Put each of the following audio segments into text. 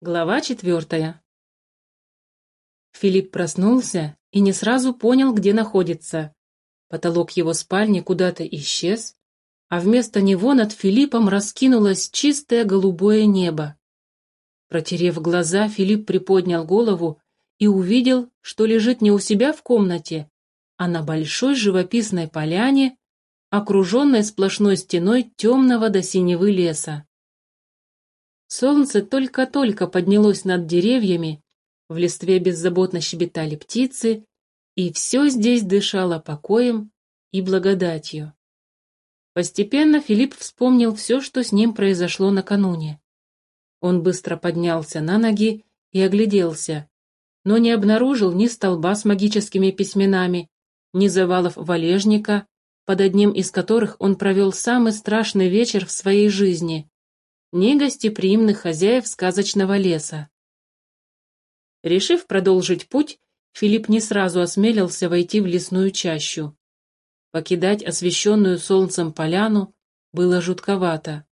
Глава четвертая. Филипп проснулся и не сразу понял, где находится. Потолок его спальни куда-то исчез, а вместо него над Филиппом раскинулось чистое голубое небо. Протерев глаза, Филипп приподнял голову и увидел, что лежит не у себя в комнате, а на большой живописной поляне, окруженной сплошной стеной темного до синевы леса. Солнце только-только поднялось над деревьями, в листве беззаботно щебетали птицы, и все здесь дышало покоем и благодатью. Постепенно Филипп вспомнил все, что с ним произошло накануне. Он быстро поднялся на ноги и огляделся, но не обнаружил ни столба с магическими письменами, ни завалов валежника, под одним из которых он провел самый страшный вечер в своей жизни, ни гостеприимных хозяев сказочного леса. Решив продолжить путь, Филипп не сразу осмелился войти в лесную чащу. Покидать освещенную солнцем поляну было жутковато.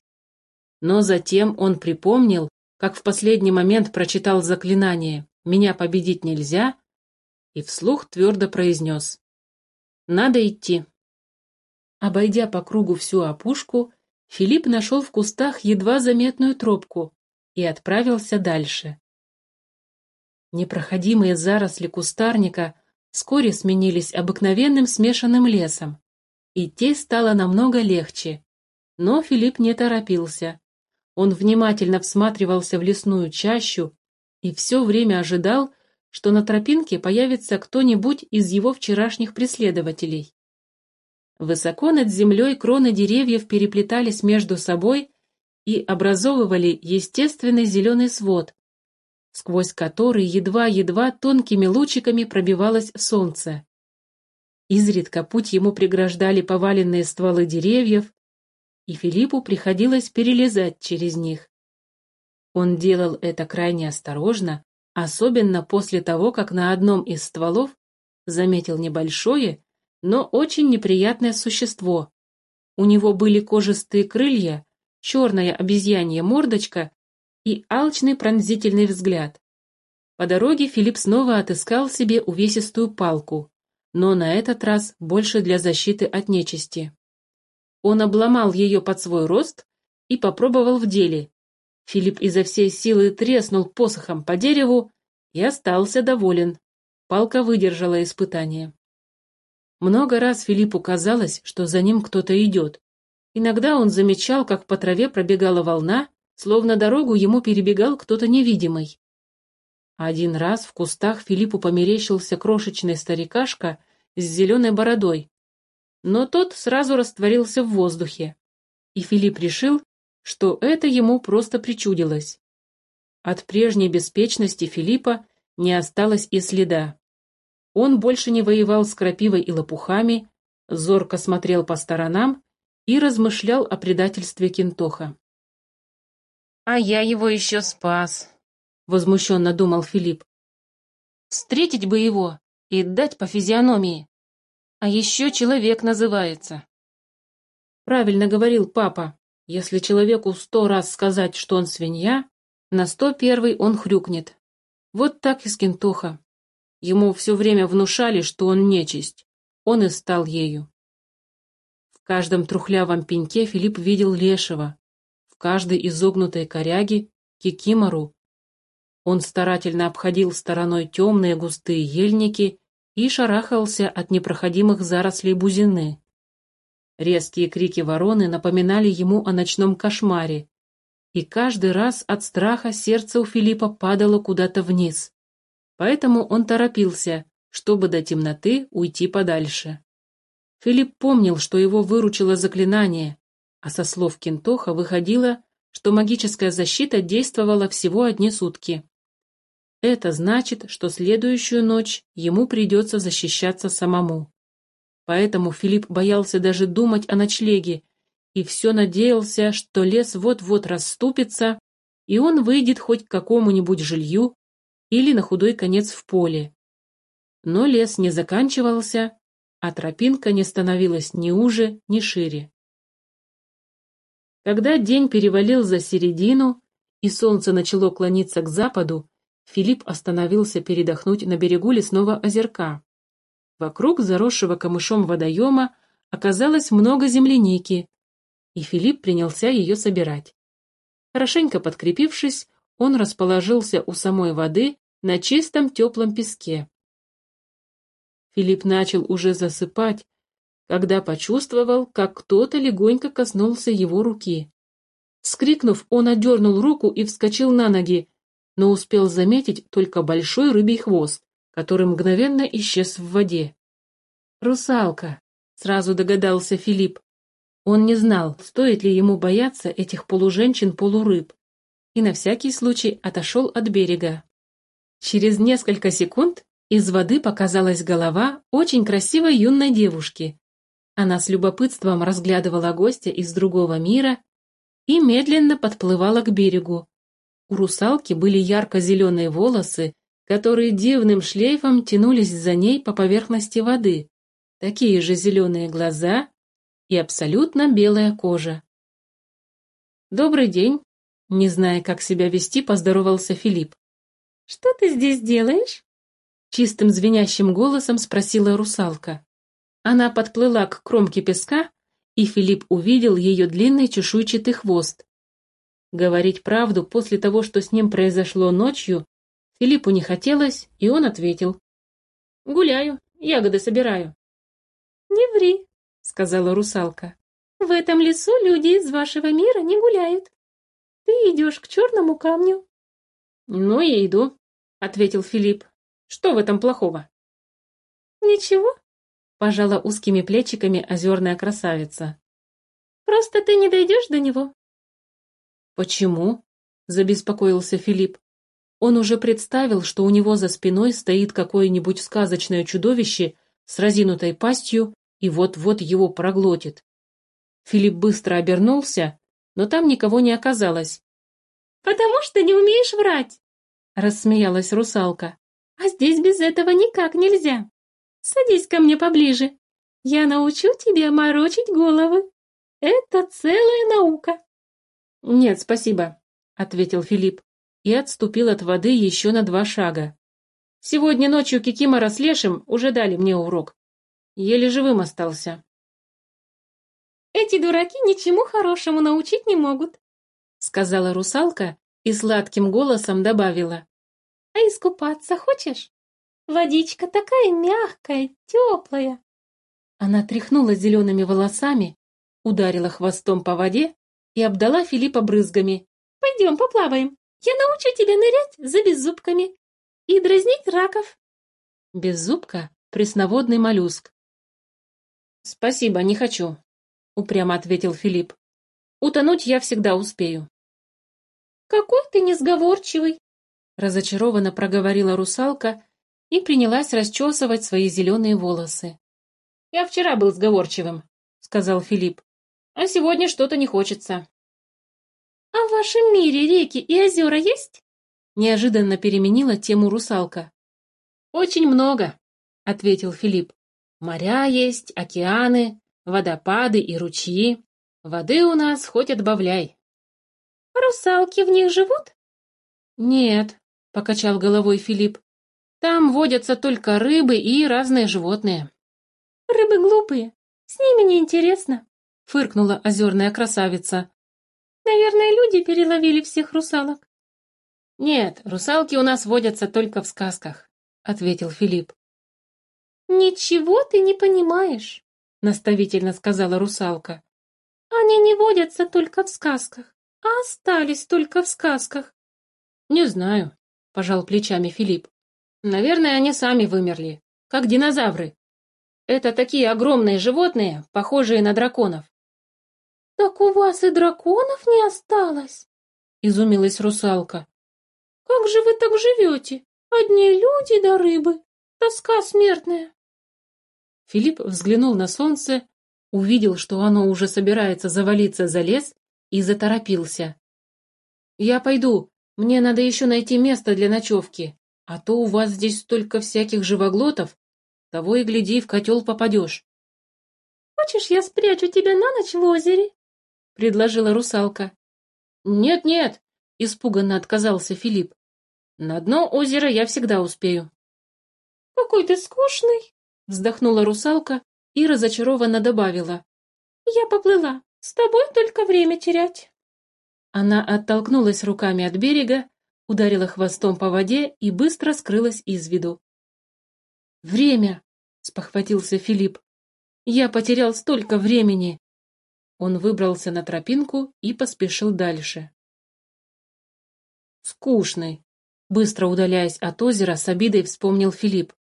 Но затем он припомнил, как в последний момент прочитал заклинание «Меня победить нельзя» и вслух твердо произнес «Надо идти». Обойдя по кругу всю опушку, Филипп нашел в кустах едва заметную тропку и отправился дальше. Непроходимые заросли кустарника вскоре сменились обыкновенным смешанным лесом. Идти стало намного легче. Но Филипп не торопился. Он внимательно всматривался в лесную чащу и все время ожидал, что на тропинке появится кто-нибудь из его вчерашних преследователей. Высоко над землей кроны деревьев переплетались между собой и образовывали естественный зеленый свод, сквозь который едва-едва тонкими лучиками пробивалось солнце. Изредка путь ему преграждали поваленные стволы деревьев, и Филиппу приходилось перелезать через них. Он делал это крайне осторожно, особенно после того, как на одном из стволов заметил небольшое, но очень неприятное существо. У него были кожистые крылья, черная обезьянья мордочка и алчный пронзительный взгляд. По дороге Филипп снова отыскал себе увесистую палку, но на этот раз больше для защиты от нечисти. Он обломал ее под свой рост и попробовал в деле. Филипп изо всей силы треснул посохом по дереву и остался доволен. Палка выдержала испытание. Много раз Филиппу казалось, что за ним кто-то идет. Иногда он замечал, как по траве пробегала волна, словно дорогу ему перебегал кто-то невидимый. Один раз в кустах Филиппу померещился крошечный старикашка с зеленой бородой, но тот сразу растворился в воздухе, и Филипп решил, что это ему просто причудилось. От прежней беспечности Филиппа не осталось и следа. Он больше не воевал с крапивой и лопухами, зорко смотрел по сторонам и размышлял о предательстве Кентоха. «А я его еще спас», — возмущенно думал Филипп. «Встретить бы его и дать по физиономии. А еще человек называется». Правильно говорил папа. Если человеку сто раз сказать, что он свинья, на сто первый он хрюкнет. Вот так и с Кентоха. Ему все время внушали, что он нечисть. Он и стал ею. В каждом трухлявом пеньке Филипп видел лешего, в каждой изогнутой коряге — кикимору. Он старательно обходил стороной темные густые ельники и шарахался от непроходимых зарослей бузины. Резкие крики вороны напоминали ему о ночном кошмаре, и каждый раз от страха сердце у Филиппа падало куда-то вниз поэтому он торопился, чтобы до темноты уйти подальше. Филипп помнил, что его выручило заклинание, а со слов Кентоха выходило, что магическая защита действовала всего одни сутки. Это значит, что следующую ночь ему придется защищаться самому. Поэтому Филипп боялся даже думать о ночлеге и все надеялся, что лес вот-вот расступится, и он выйдет хоть к какому-нибудь жилью или на худой конец в поле. Но лес не заканчивался, а тропинка не становилась ни уже, ни шире. Когда день перевалил за середину, и солнце начало клониться к западу, Филипп остановился передохнуть на берегу лесного озерка. Вокруг заросшего камышом водоема оказалось много земляники, и Филипп принялся ее собирать. Хорошенько подкрепившись, он расположился у самой воды на чистом теплом песке. Филипп начал уже засыпать, когда почувствовал, как кто-то легонько коснулся его руки. Вскрикнув, он отдернул руку и вскочил на ноги, но успел заметить только большой рыбий хвост, который мгновенно исчез в воде. «Русалка!» — сразу догадался Филипп. Он не знал, стоит ли ему бояться этих полуженщин-полурыб, и на всякий случай отошел от берега. Через несколько секунд из воды показалась голова очень красивой юной девушки. Она с любопытством разглядывала гостя из другого мира и медленно подплывала к берегу. У русалки были ярко-зеленые волосы, которые дивным шлейфом тянулись за ней по поверхности воды, такие же зеленые глаза и абсолютно белая кожа. «Добрый день!» Не зная, как себя вести, поздоровался Филипп. «Что ты здесь делаешь?» Чистым звенящим голосом спросила русалка. Она подплыла к кромке песка, и Филипп увидел ее длинный чешуйчатый хвост. Говорить правду после того, что с ним произошло ночью, Филиппу не хотелось, и он ответил. «Гуляю, ягоды собираю». «Не ври», — сказала русалка. «В этом лесу люди из вашего мира не гуляют. Ты идешь к черному камню». «Ну и иду», — ответил Филипп. «Что в этом плохого?» «Ничего», — пожала узкими плечиками озерная красавица. «Просто ты не дойдешь до него». «Почему?» — забеспокоился Филипп. Он уже представил, что у него за спиной стоит какое-нибудь сказочное чудовище с разинутой пастью и вот-вот его проглотит. Филипп быстро обернулся, но там никого не оказалось. «Потому что не умеешь врать!» — рассмеялась русалка. «А здесь без этого никак нельзя. Садись ко мне поближе. Я научу тебя морочить головы. Это целая наука». «Нет, спасибо», — ответил Филипп и отступил от воды еще на два шага. «Сегодня ночью Кикимора с Лешим уже дали мне урок. Еле живым остался». Эти дураки ничему хорошему научить не могут, сказала русалка и сладким голосом добавила. А искупаться хочешь? Водичка такая мягкая, теплая. Она тряхнула зелеными волосами, ударила хвостом по воде и обдала Филиппа брызгами. Пойдем поплаваем. Я научу тебя нырять за беззубками и дразнить раков. Беззубка — пресноводный моллюск. Спасибо, не хочу. — упрямо ответил Филипп. «Утонуть я всегда успею». «Какой ты несговорчивый!» — разочарованно проговорила русалка и принялась расчесывать свои зеленые волосы. «Я вчера был сговорчивым», — сказал Филипп. «А сегодня что-то не хочется». «А в вашем мире реки и озера есть?» Неожиданно переменила тему русалка. «Очень много», — ответил Филипп. «Моря есть, океаны, водопады и ручьи. Воды у нас хоть отбавляй. Русалки в них живут? Нет, покачал головой Филипп. Там водятся только рыбы и разные животные. Рыбы глупые, с ними неинтересно, фыркнула озерная красавица. Наверное, люди переловили всех русалок. Нет, русалки у нас водятся только в сказках, ответил Филипп. Ничего ты не понимаешь наставительно сказала русалка. Они не водятся только в сказках, а остались только в сказках. Не знаю, пожал плечами Филипп. Наверное, они сами вымерли, как динозавры. Это такие огромные животные, похожие на драконов. Так у вас и драконов не осталось? Изумилась русалка. Как же вы так живете? Одни люди да рыбы. Тоска смертная. Филипп взглянул на солнце, увидел, что оно уже собирается завалиться за лес, и заторопился. «Я пойду, мне надо еще найти место для ночевки, а то у вас здесь столько всяких живоглотов, того и гляди, в котел попадешь». «Хочешь, я спрячу тебя на ночь в озере?» — предложила русалка. «Нет-нет, — испуганно отказался Филипп. «На дно озера я всегда успею». «Какой ты скучный!» — вздохнула русалка и разочарованно добавила. «Я поплыла. С тобой только время терять». Она оттолкнулась руками от берега, ударила хвостом по воде и быстро скрылась из виду. «Время!» — спохватился Филипп. «Я потерял столько времени!» Он выбрался на тропинку и поспешил дальше. «Скучный!» — быстро удаляясь от озера, с обидой вспомнил Филипп.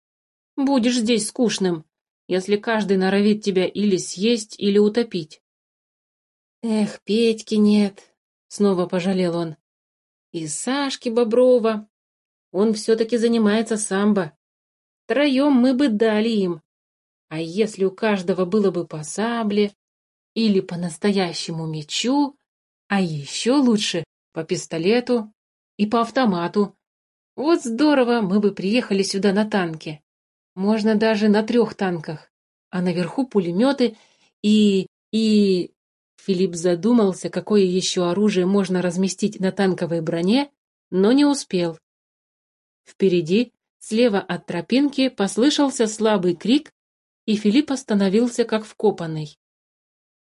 «Будешь здесь скучным, если каждый норовит тебя или съесть, или утопить». «Эх, Петьки нет!» — снова пожалел он. «И Сашки Боброва. Он все-таки занимается самбо. Троем мы бы дали им. А если у каждого было бы по сабле или по настоящему мечу, а еще лучше по пистолету и по автомату, вот здорово мы бы приехали сюда на танке. Можно даже на трех танках, а наверху пулеметы и... и... Филипп задумался, какое еще оружие можно разместить на танковой броне, но не успел. Впереди Слева от тропинки послышался слабый крик, и Филипп остановился как вкопанный.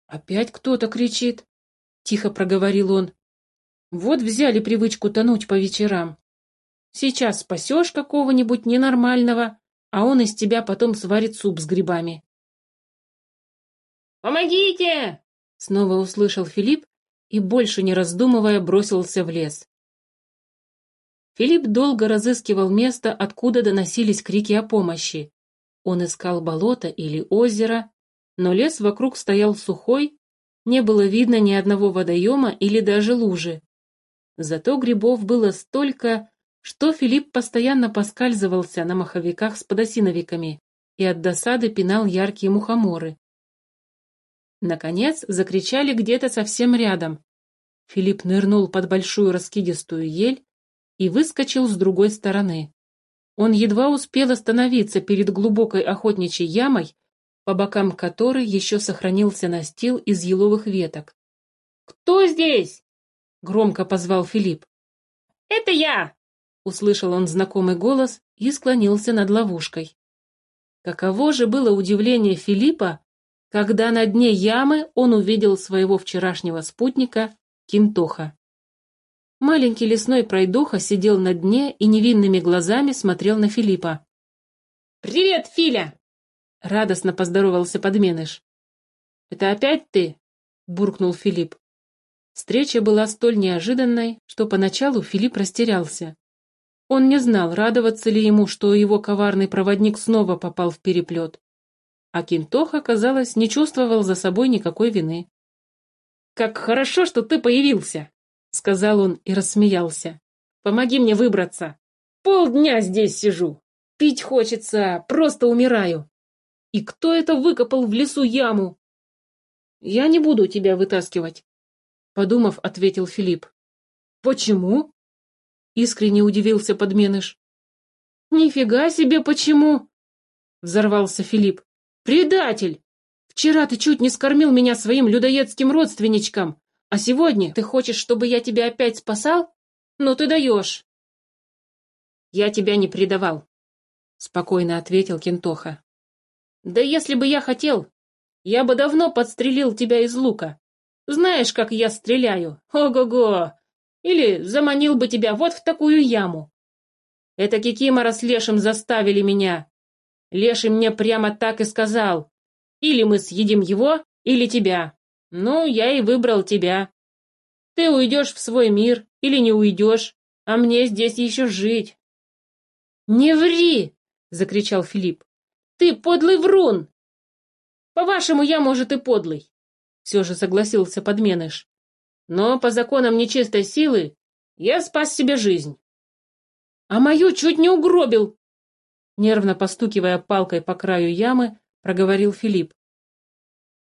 «Опять кто-то кричит», — тихо проговорил он. «Вот взяли привычку тонуть по вечерам. Сейчас спасешь какого-нибудь ненормального, а он из тебя потом сварит суп с грибами». «Помогите!» — снова услышал Филипп и, больше не раздумывая, бросился в лес. Филипп долго разыскивал место, откуда доносились крики о помощи. Он искал болото или озеро, но лес вокруг стоял сухой, не было видно ни одного водоема или даже лужи. Зато грибов было столько, что Филипп постоянно поскальзывался на маховиках с подосиновиками и от досады пинал яркие мухоморы. Наконец закричали где-то совсем рядом. Филипп нырнул под большую раскидистую ель и выскочил с другой стороны. Он едва успел остановиться перед глубокой охотничьей ямой, по бокам которой еще сохранился настил из еловых веток. «Кто здесь?» — громко позвал Филипп. «Это я!» — услышал он знакомый голос и склонился над ловушкой. Каково же было удивление Филиппа, когда на дне ямы он увидел своего вчерашнего спутника Кинтоха. Маленький лесной пройдоха сидел на дне и невинными глазами смотрел на Филиппа. «Привет, Филя!» — радостно поздоровался подменыш. «Это опять ты?» — буркнул Филипп. Встреча была столь неожиданной, что поначалу Филипп растерялся. Он не знал, радоваться ли ему, что его коварный проводник снова попал в переплет. А Кинтоха, казалось, не чувствовал за собой никакой вины. «Как хорошо, что ты появился!» — сказал он и рассмеялся. «Помоги мне выбраться. Полдня здесь сижу. Пить хочется, просто умираю. И кто это выкопал в лесу яму?» «Я не буду тебя вытаскивать», — подумав, ответил Филипп. «Почему?» — искренне удивился подменыш. «Нифига себе, почему?» — взорвался Филипп. «Предатель! Вчера ты чуть не скормил меня своим людоедским родственничкам, а сегодня ты хочешь, чтобы я тебя опять спасал? Ну ты даешь. Я тебя не предавал, спокойно ответил Кентоха. Да если бы я хотел, я бы давно подстрелил тебя из лука. Знаешь, как я стреляю? Ого-го! Или заманил бы тебя вот в такую яму. Это Кикимора с Лешим заставили меня. Леший мне прямо так и сказал. Или мы съедим его, или тебя. Ну, я и выбрал тебя. Ты уйдешь в свой мир или не уйдешь, а мне здесь еще жить. Не ври! закричал Филипп. Ты подлый врун! По-вашему, я, может, и подлый. Все же согласился подменыш. Но по законам нечистой силы я спас себе жизнь. А мою чуть не угробил. Нервно постукивая палкой по краю ямы, проговорил Филипп.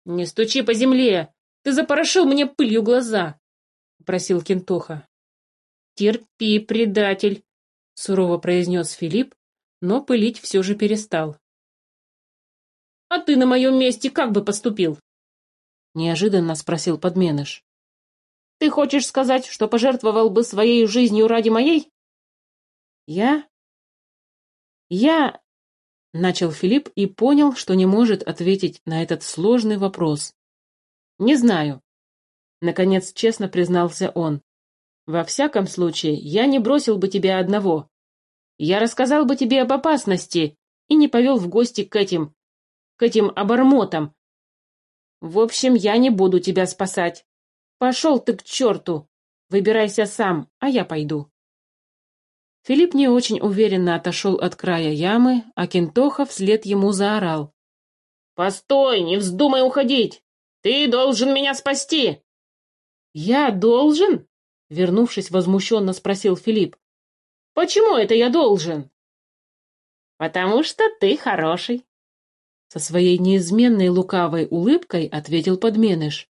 «Не стучи по земле! Ты запорошил мне пылью глаза!» — просил Кентоха. «Терпи, предатель!» — сурово произнес Филипп, но пылить все же перестал. «А ты на моем месте как бы поступил?» — неожиданно спросил подменыш. Ты хочешь сказать, что пожертвовал бы своей жизнью ради моей? Я? Я... Начал Филипп и понял, что не может ответить на этот сложный вопрос. «Не знаю», — наконец честно признался он. «Во всяком случае, я не бросил бы тебя одного. Я рассказал бы тебе об опасности и не повел в гости к этим... к этим обормотам. В общем, я не буду тебя спасать. Пошел ты к черту. Выбирайся сам, а я пойду». Филипп не очень уверенно отошел от края ямы, а Кентоха вслед ему заорал. «Постой, не вздумай уходить! Ты должен меня спасти!» «Я должен?» — вернувшись возмущенно спросил Филипп. «Почему это я должен?» «Потому что ты хороший», — со своей неизменной лукавой улыбкой ответил подменыш.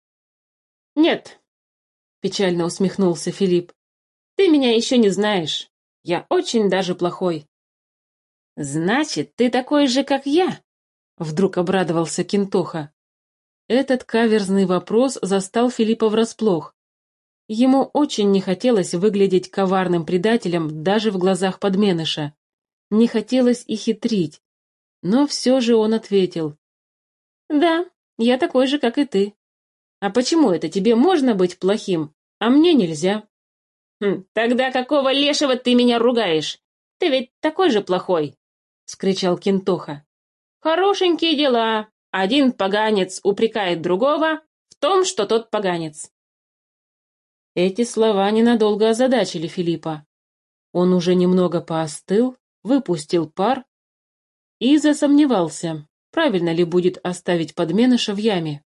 «Нет», — печально усмехнулся Филипп, — «ты меня еще не знаешь. Я очень даже плохой. Значит, ты такой же, как я? Вдруг обрадовался Кентоха. Этот каверзный вопрос застал Филиппа врасплох. Ему очень не хотелось выглядеть коварным предателем даже в глазах подменыша. Не хотелось и хитрить. Но все же он ответил. «Да, я такой же, как и ты. А почему это тебе можно быть плохим, а мне нельзя?» Хм, «Тогда какого лешего ты меня ругаешь? Ты ведь такой же плохой!» — скричал Кентоха. «Хорошенькие дела. Один поганец упрекает другого в том, что тот поганец». Эти слова ненадолго озадачили Филиппа. Он уже немного поостыл, выпустил пар и засомневался, правильно ли будет оставить подменыша в яме.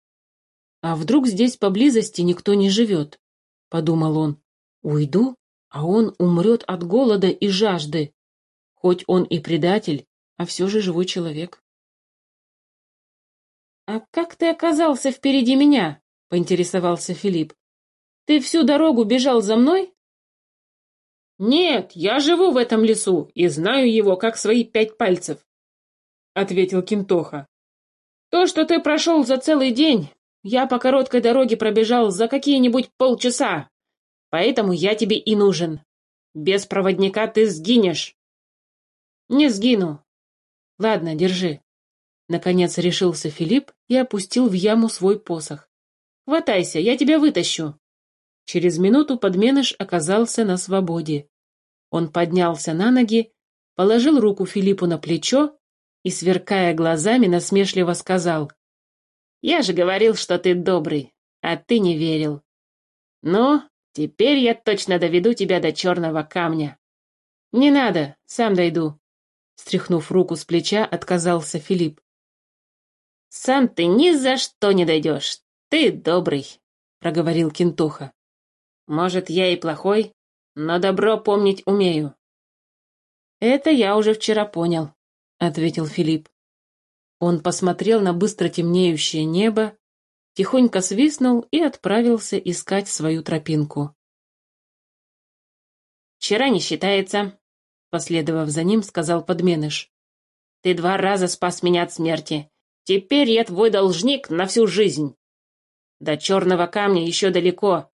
«А вдруг здесь поблизости никто не живет?» — подумал он. Уйду, а он умрет от голода и жажды. Хоть он и предатель, а все же живой человек. «А как ты оказался впереди меня?» — поинтересовался Филипп. «Ты всю дорогу бежал за мной?» «Нет, я живу в этом лесу и знаю его как свои пять пальцев», — ответил Кинтоха. «То, что ты прошел за целый день, я по короткой дороге пробежал за какие-нибудь полчаса, Поэтому я тебе и нужен. Без проводника ты сгинешь. Не сгину. Ладно, держи. Наконец решился Филипп и опустил в яму свой посох. Хватайся, я тебя вытащу. Через минуту подменыш оказался на свободе. Он поднялся на ноги, положил руку Филиппу на плечо и, сверкая глазами, насмешливо сказал. «Я же говорил, что ты добрый, а ты не верил. Ну, Теперь я точно доведу тебя до черного камня. Не надо, сам дойду. Стряхнув руку с плеча, отказался Филипп. Сам ты ни за что не дойдешь. Ты добрый, проговорил Кентуха. Может, я и плохой, но добро помнить умею. Это я уже вчера понял, ответил Филипп. Он посмотрел на быстро темнеющее небо тихонько свистнул и отправился искать свою тропинку. «Вчера не считается», — последовав за ним, сказал подменыш. «Ты два раза спас меня от смерти. Теперь я твой должник на всю жизнь. До черного камня еще далеко.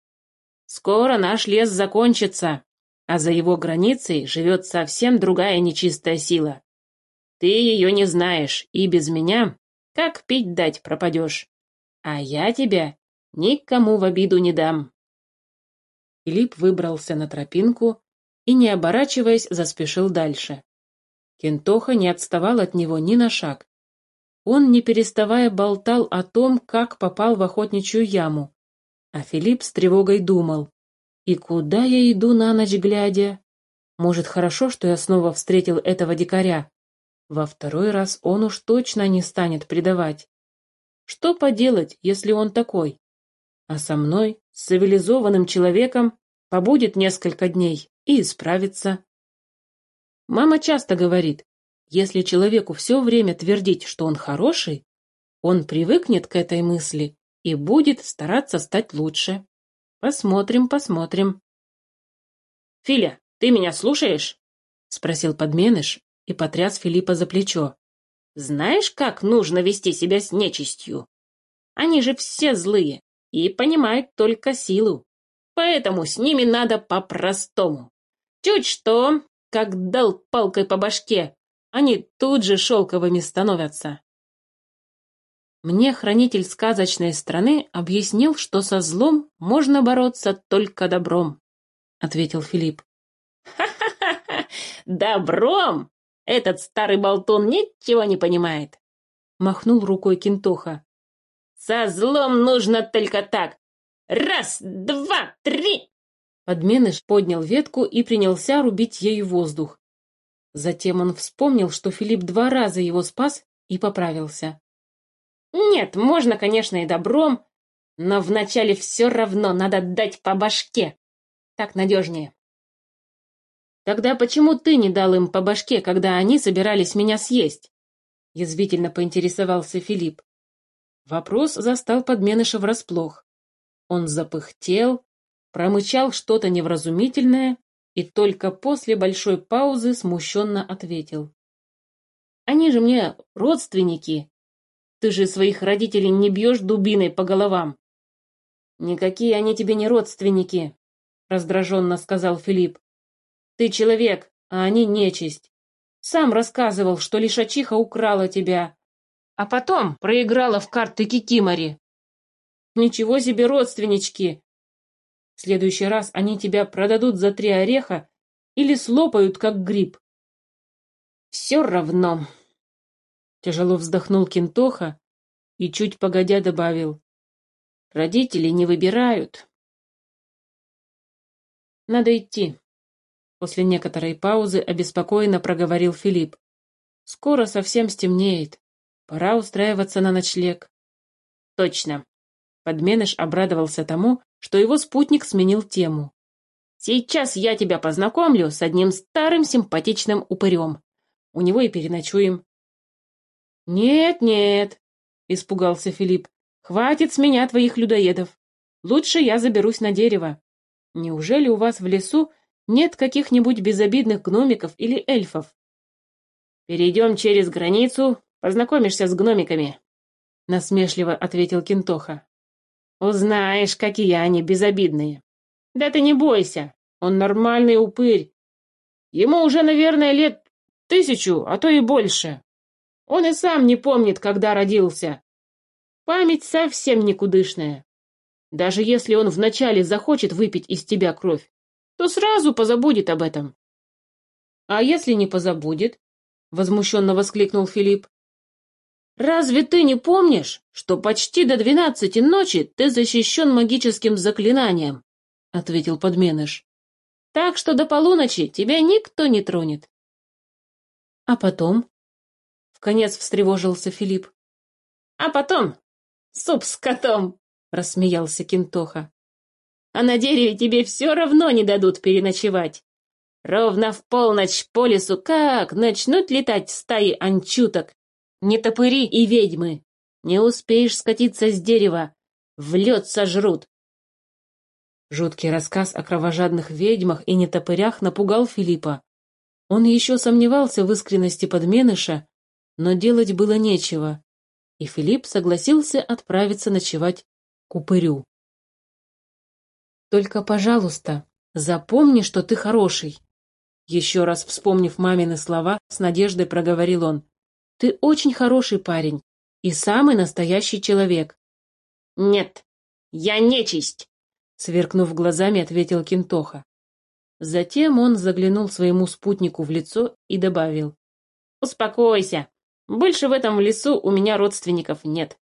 Скоро наш лес закончится, а за его границей живет совсем другая нечистая сила. Ты ее не знаешь, и без меня, как пить дать, пропадешь а я тебя никому в обиду не дам. Филипп выбрался на тропинку и, не оборачиваясь, заспешил дальше. Кентоха не отставал от него ни на шаг. Он, не переставая, болтал о том, как попал в охотничью яму. А Филипп с тревогой думал, «И куда я иду на ночь глядя? Может, хорошо, что я снова встретил этого дикаря? Во второй раз он уж точно не станет предавать. Что поделать, если он такой? А со мной, с цивилизованным человеком, побудет несколько дней и исправится. Мама часто говорит, если человеку все время твердить, что он хороший, он привыкнет к этой мысли и будет стараться стать лучше. Посмотрим, посмотрим. «Филя, ты меня слушаешь?» — спросил подменыш и потряс Филиппа за плечо. Знаешь, как нужно вести себя с нечистью? Они же все злые и понимают только силу. Поэтому с ними надо по-простому. Чуть что, как дал палкой по башке, они тут же шелковыми становятся. Мне хранитель сказочной страны объяснил, что со злом можно бороться только добром, — ответил Филипп. «Ха-ха-ха! Добром? Этот старый болтун ничего не понимает!» — махнул рукой Кинтоха. «Со злом нужно только так! Раз, два, три!» Подменыш поднял ветку и принялся рубить ею воздух. Затем он вспомнил, что Филипп два раза его спас и поправился. «Нет, можно, конечно, и добром, но вначале все равно надо дать по башке. Так надежнее». «Тогда почему ты не дал им по башке, когда они собирались меня съесть?» Язвительно поинтересовался Филипп. Вопрос застал подменыша врасплох. Он запыхтел, промычал что-то невразумительное и только после большой паузы смущенно ответил. «Они же мне родственники. Ты же своих родителей не бьешь дубиной по головам». «Никакие они тебе не родственники», — раздраженно сказал Филипп. «Ты человек, а они нечисть. Сам рассказывал, что лишачиха украла тебя, а потом проиграла в карты Кикимори. Ничего себе родственнички! В следующий раз они тебя продадут за три ореха или слопают, как гриб. Все равно. Тяжело вздохнул Кентоха и чуть погодя добавил. Родители не выбирают. Надо идти. После некоторой паузы обеспокоенно проговорил Филипп. Скоро совсем стемнеет. Пора устраиваться на ночлег. Точно. Подменыш обрадовался тому, что его спутник сменил тему. «Сейчас я тебя познакомлю с одним старым симпатичным упырем. У него и переночуем». «Нет-нет», — испугался Филипп, — «хватит с меня твоих людоедов. Лучше я заберусь на дерево. Неужели у вас в лесу нет каких-нибудь безобидных гномиков или эльфов?» «Перейдем через границу, познакомишься с гномиками», — насмешливо ответил Кентоха. Узнаешь, какие они безобидные. Да ты не бойся, он нормальный упырь. Ему уже, наверное, лет тысячу, а то и больше. Он и сам не помнит, когда родился. Память совсем никудышная. Даже если он вначале захочет выпить из тебя кровь, то сразу позабудет об этом. — А если не позабудет? — возмущенно воскликнул Филипп. «Разве ты не помнишь, что почти до двенадцати ночи ты защищен магическим заклинанием?» — ответил подменыш. «Так что до полуночи тебя никто не тронет». «А потом?» — вконец встревожился Филипп. «А потом? Суп с котом!» — рассмеялся Кентоха. «А на дереве тебе все равно не дадут переночевать. Ровно в полночь по лесу как начнут летать стаи анчуток, не топыри и ведьмы. Не успеешь скатиться с дерева. В лед сожрут. Жуткий рассказ о кровожадных ведьмах и нетопырях напугал Филиппа. Он еще сомневался в искренности подменыша, но делать было нечего, и Филипп согласился отправиться ночевать к упырю. «Только, пожалуйста, запомни, что ты хороший», еще раз вспомнив мамины слова, с надеждой проговорил он. Ты очень хороший парень и самый настоящий человек. Нет, я нечисть, сверкнув глазами, ответил Кинтоха. Затем он заглянул своему спутнику в лицо и добавил. «Успокойся. Больше в этом лесу у меня родственников нет.